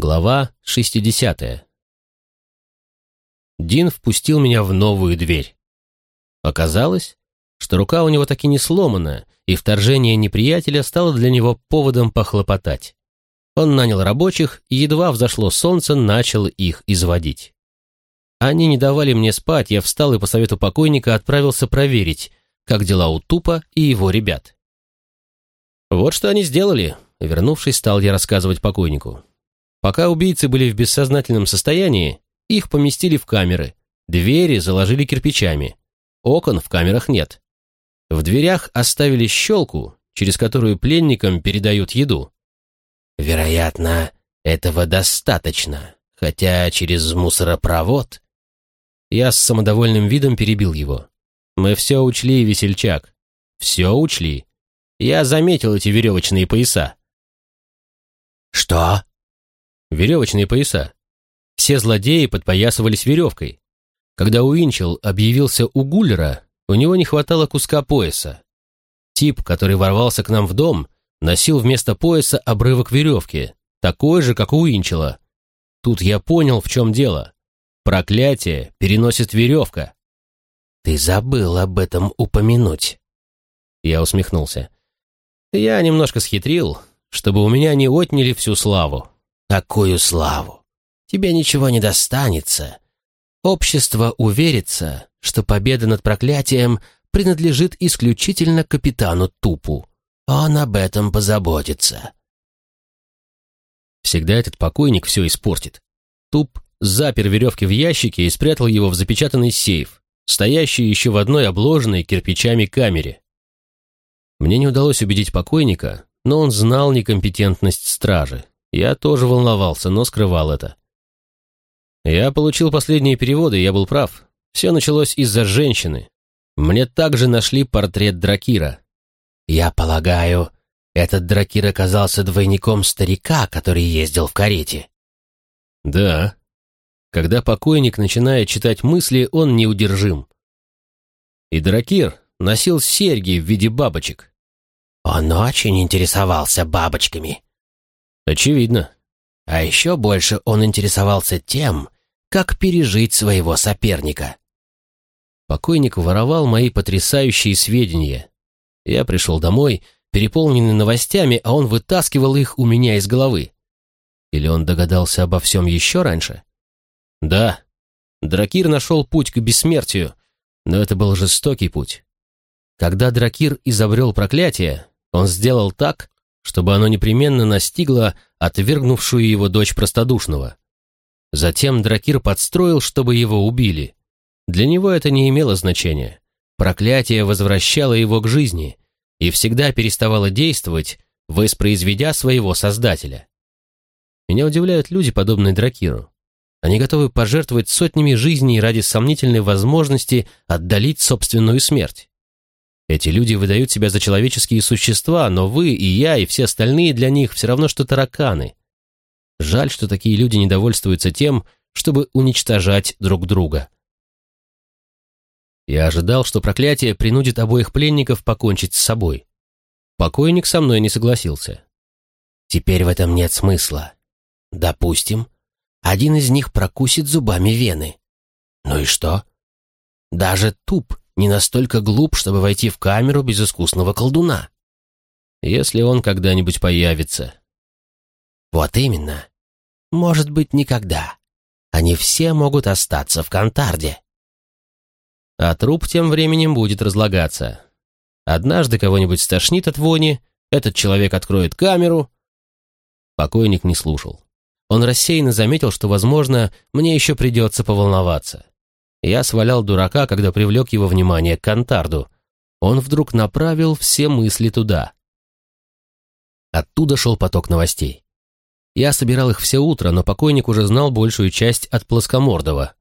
Глава 60. Дин впустил меня в новую дверь. Оказалось, что рука у него таки не сломана, и вторжение неприятеля стало для него поводом похлопотать. Он нанял рабочих, и едва взошло солнце, начал их изводить. Они не давали мне спать, я встал и по совету покойника отправился проверить, как дела у Тупа и его ребят. Вот что они сделали, вернувшись, стал я рассказывать покойнику. Пока убийцы были в бессознательном состоянии, их поместили в камеры, двери заложили кирпичами, окон в камерах нет. В дверях оставили щелку, через которую пленникам передают еду. Вероятно, этого достаточно, хотя через мусоропровод... Я с самодовольным видом перебил его. Мы все учли, весельчак. Все учли. Я заметил эти веревочные пояса. «Что?» Веревочные пояса. Все злодеи подпоясывались веревкой. Когда Уинчел объявился у Гуллера, у него не хватало куска пояса. Тип, который ворвался к нам в дом, носил вместо пояса обрывок веревки, такой же, как у Уинчела. Тут я понял, в чем дело. Проклятие переносит веревка. «Ты забыл об этом упомянуть». Я усмехнулся. Я немножко схитрил, чтобы у меня не отняли всю славу. Такую славу! Тебе ничего не достанется. Общество уверится, что победа над проклятием принадлежит исключительно капитану Тупу. Он об этом позаботится. Всегда этот покойник все испортит. Туп запер веревки в ящике и спрятал его в запечатанный сейф, стоящий еще в одной обложенной кирпичами камере. Мне не удалось убедить покойника, но он знал некомпетентность стражи я тоже волновался, но скрывал это. Я получил последние переводы, я был прав. Все началось из-за женщины. Мне также нашли портрет Дракира. Я полагаю, этот Дракир оказался двойником старика, который ездил в карете. Да. Когда покойник начинает читать мысли, он неудержим. И Дракир носил серьги в виде бабочек. Он очень интересовался бабочками. Очевидно. А еще больше он интересовался тем, как пережить своего соперника. Покойник воровал мои потрясающие сведения. Я пришел домой, переполненный новостями, а он вытаскивал их у меня из головы. Или он догадался обо всем еще раньше? Да, Дракир нашел путь к бессмертию, но это был жестокий путь. Когда Дракир изобрел проклятие, он сделал так, чтобы оно непременно настигло отвергнувшую его дочь простодушного. Затем Дракир подстроил, чтобы его убили. Для него это не имело значения. Проклятие возвращало его к жизни и всегда переставало действовать, воспроизведя своего создателя. Меня удивляют люди, подобные Дракиру. Они готовы пожертвовать сотнями жизней ради сомнительной возможности отдалить собственную смерть. Эти люди выдают себя за человеческие существа, но вы и я, и все остальные для них все равно, что тараканы. Жаль, что такие люди недовольствуются тем, чтобы уничтожать друг друга. Я ожидал, что проклятие принудит обоих пленников покончить с собой. Покойник со мной не согласился. Теперь в этом нет смысла. Допустим, один из них прокусит зубами вены. Ну и что? Даже туп не настолько глуп, чтобы войти в камеру без искусного колдуна. Если он когда-нибудь появится. Вот именно. Может быть, никогда. Они все могут остаться в Кантарде. А труп тем временем будет разлагаться. Однажды кого-нибудь стошнит от вони, этот человек откроет камеру. Покойник не слушал. Он рассеянно заметил, что, возможно, мне еще придется поволноваться. Я свалял дурака, когда привлек его внимание к Кантарду. Он вдруг направил все мысли туда. Оттуда шел поток новостей. Я собирал их все утро, но покойник уже знал большую часть от Плоскомордова.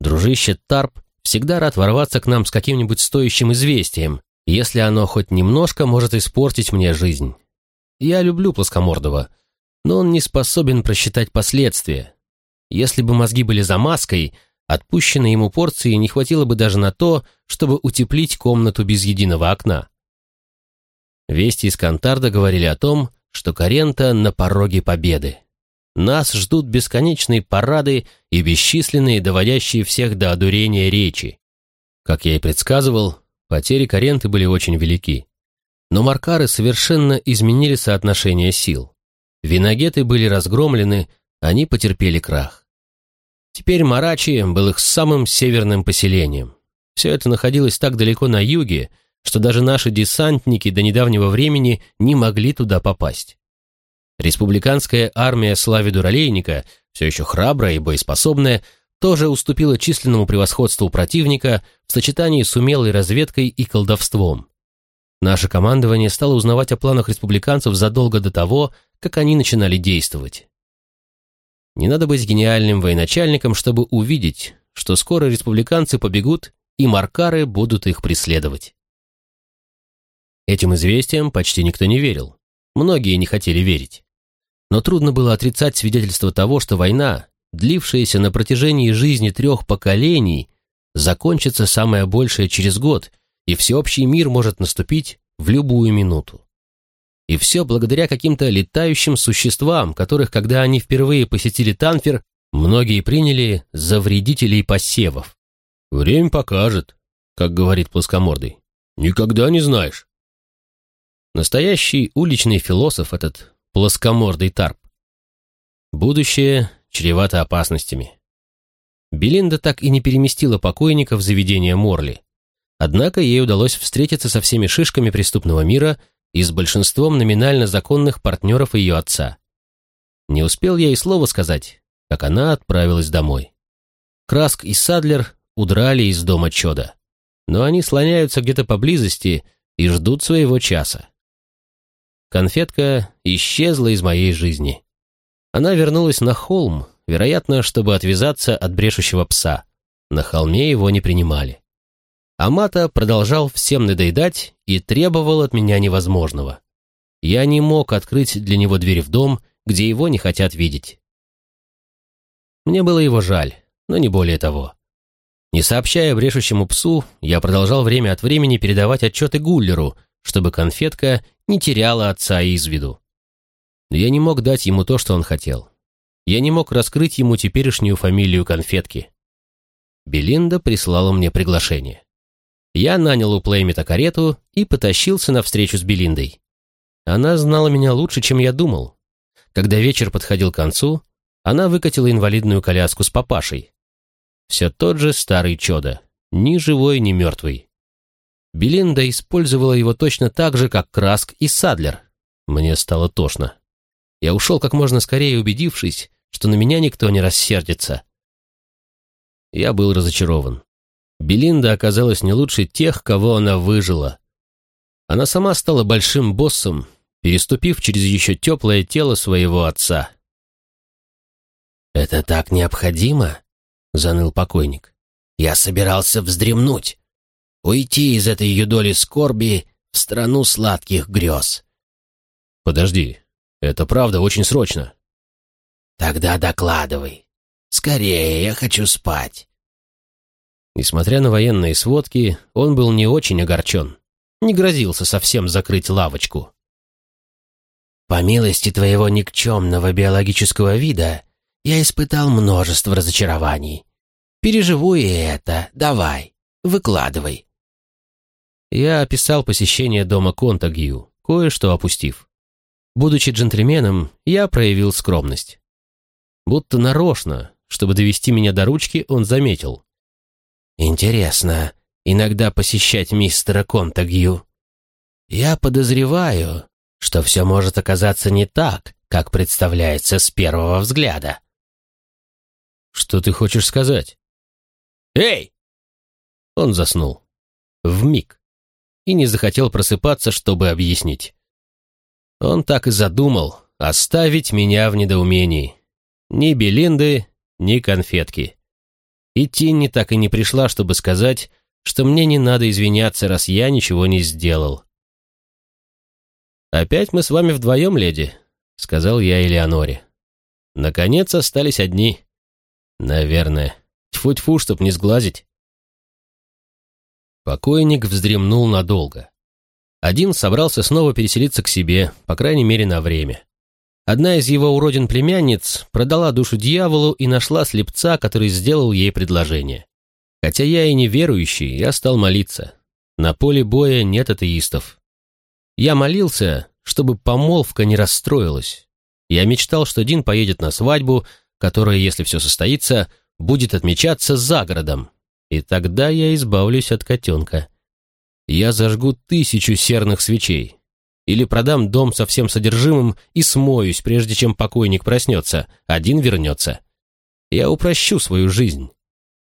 Дружище Тарп всегда рад ворваться к нам с каким-нибудь стоящим известием, если оно хоть немножко может испортить мне жизнь. Я люблю Плоскомордова, но он не способен просчитать последствия. Если бы мозги были за маской, Отпущенной ему порции не хватило бы даже на то, чтобы утеплить комнату без единого окна. Вести из Кантарда говорили о том, что Карента на пороге победы. нас ждут бесконечные парады и бесчисленные, доводящие всех до одурения речи. Как я и предсказывал, потери Каренты были очень велики. Но Маркары совершенно изменили соотношение сил. Виногеты были разгромлены, они потерпели крах. Теперь Марачи был их самым северным поселением. Все это находилось так далеко на юге, что даже наши десантники до недавнего времени не могли туда попасть. Республиканская армия Слави Дуралейника, все еще храбрая и боеспособная, тоже уступила численному превосходству противника в сочетании с умелой разведкой и колдовством. Наше командование стало узнавать о планах республиканцев задолго до того, как они начинали действовать. Не надо быть гениальным военачальником, чтобы увидеть, что скоро республиканцы побегут, и маркары будут их преследовать. Этим известиям почти никто не верил. Многие не хотели верить. Но трудно было отрицать свидетельство того, что война, длившаяся на протяжении жизни трех поколений, закончится самое большее через год, и всеобщий мир может наступить в любую минуту. И все благодаря каким-то летающим существам, которых, когда они впервые посетили Танфер, многие приняли за вредителей посевов. «Время покажет», как говорит плоскомордый. «Никогда не знаешь». Настоящий уличный философ этот плоскомордый тарп. Будущее чревато опасностями. Белинда так и не переместила покойника в заведение Морли. Однако ей удалось встретиться со всеми шишками преступного мира и с большинством номинально законных партнеров ее отца. Не успел я и слова сказать, как она отправилась домой. Краск и Садлер удрали из дома Чода, но они слоняются где-то поблизости и ждут своего часа. Конфетка исчезла из моей жизни. Она вернулась на холм, вероятно, чтобы отвязаться от брешущего пса. На холме его не принимали. Амата продолжал всем надоедать и требовал от меня невозможного. Я не мог открыть для него дверь в дом, где его не хотят видеть. Мне было его жаль, но не более того. Не сообщая брешущему псу, я продолжал время от времени передавать отчеты Гуллеру, чтобы конфетка не теряла отца из виду. Но я не мог дать ему то, что он хотел. Я не мог раскрыть ему теперешнюю фамилию конфетки. Белинда прислала мне приглашение. Я нанял у Плеймита карету и потащился на встречу с Белиндой. Она знала меня лучше, чем я думал. Когда вечер подходил к концу, она выкатила инвалидную коляску с папашей. Все тот же старый чудо, ни живой, ни мертвый. Белинда использовала его точно так же, как Краск и Садлер. Мне стало тошно. Я ушел как можно скорее, убедившись, что на меня никто не рассердится. Я был разочарован. Белинда оказалась не лучше тех, кого она выжила. Она сама стала большим боссом, переступив через еще теплое тело своего отца. «Это так необходимо?» — заныл покойник. «Я собирался вздремнуть уйти из этой ее доли скорби в страну сладких грез. Подожди, это правда очень срочно. Тогда докладывай. Скорее, я хочу спать. Несмотря на военные сводки, он был не очень огорчен. Не грозился совсем закрыть лавочку. По милости твоего никчемного биологического вида, я испытал множество разочарований. Переживу и это. Давай, выкладывай. Я описал посещение дома Контагью, кое-что опустив. Будучи джентльменом, я проявил скромность. Будто нарочно, чтобы довести меня до ручки, он заметил. «Интересно, иногда посещать мистера Контагью. Я подозреваю, что все может оказаться не так, как представляется с первого взгляда». «Что ты хочешь сказать?» «Эй!» Он заснул. В миг и не захотел просыпаться, чтобы объяснить. Он так и задумал оставить меня в недоумении. Ни Белинды, ни конфетки. И Тинни так и не пришла, чтобы сказать, что мне не надо извиняться, раз я ничего не сделал. «Опять мы с вами вдвоем, леди», — сказал я Элеоноре. «Наконец остались одни. Наверное. Тьфу-тьфу, чтоб не сглазить». Покойник вздремнул надолго. Один собрался снова переселиться к себе, по крайней мере, на время. Одна из его уродин-племянниц продала душу дьяволу и нашла слепца, который сделал ей предложение. Хотя я и не верующий, я стал молиться. На поле боя нет атеистов. Я молился, чтобы помолвка не расстроилась. Я мечтал, что Дин поедет на свадьбу, которая, если все состоится, будет отмечаться за городом. И тогда я избавлюсь от котенка. Я зажгу тысячу серных свечей. Или продам дом со всем содержимым и смоюсь, прежде чем покойник проснется, один вернется. Я упрощу свою жизнь.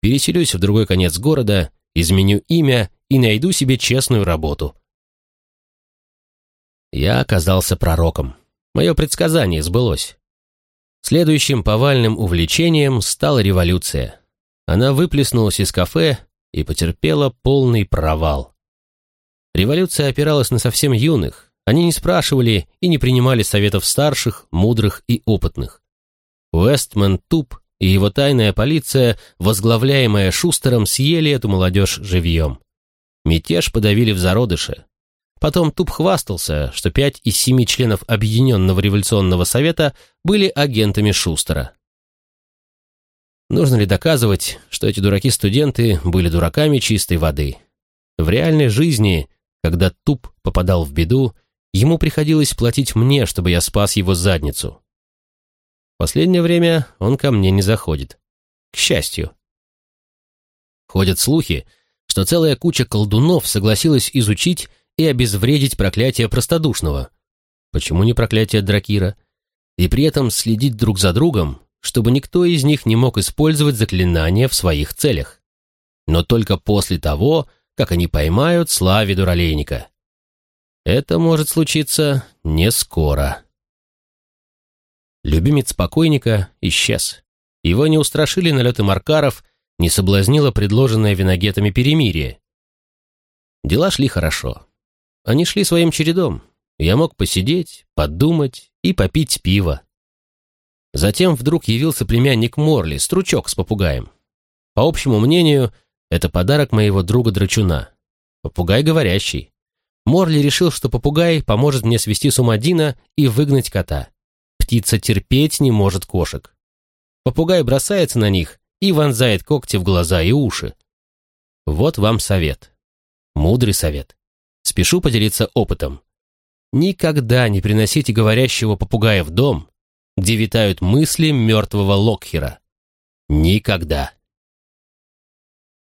Переселюсь в другой конец города, изменю имя и найду себе честную работу. Я оказался пророком. Мое предсказание сбылось. Следующим повальным увлечением стала революция. Она выплеснулась из кафе и потерпела полный провал. Революция опиралась на совсем юных, они не спрашивали и не принимали советов старших, мудрых и опытных. Уэстман Туп и его тайная полиция, возглавляемая Шустером, съели эту молодежь живьем. Мятеж подавили в зародыше. Потом Туп хвастался, что пять из семи членов Объединенного революционного совета были агентами Шустера. Нужно ли доказывать, что эти дураки-студенты были дураками чистой воды? В реальной жизни, когда Туп попадал в беду, ему приходилось платить мне, чтобы я спас его задницу. Последнее время он ко мне не заходит. К счастью. Ходят слухи, что целая куча колдунов согласилась изучить и обезвредить проклятие простодушного. Почему не проклятие Дракира? И при этом следить друг за другом, чтобы никто из них не мог использовать заклинания в своих целях. Но только после того, как они поймают Слави Дуралейника. Это может случиться не скоро. Любимец покойника исчез. Его не устрашили налеты маркаров, не соблазнило предложенное виногетами перемирие. Дела шли хорошо. Они шли своим чередом. Я мог посидеть, подумать и попить пиво. Затем вдруг явился племянник Морли, стручок с попугаем. По общему мнению, это подарок моего друга-драчуна. Попугай говорящий. Морли решил, что попугай поможет мне свести с ума Дина и выгнать кота птица терпеть не может кошек. Попугай бросается на них и вонзает когти в глаза и уши. Вот вам совет. Мудрый совет. Спешу поделиться опытом. Никогда не приносите говорящего попугая в дом, где витают мысли мертвого Локхера. Никогда.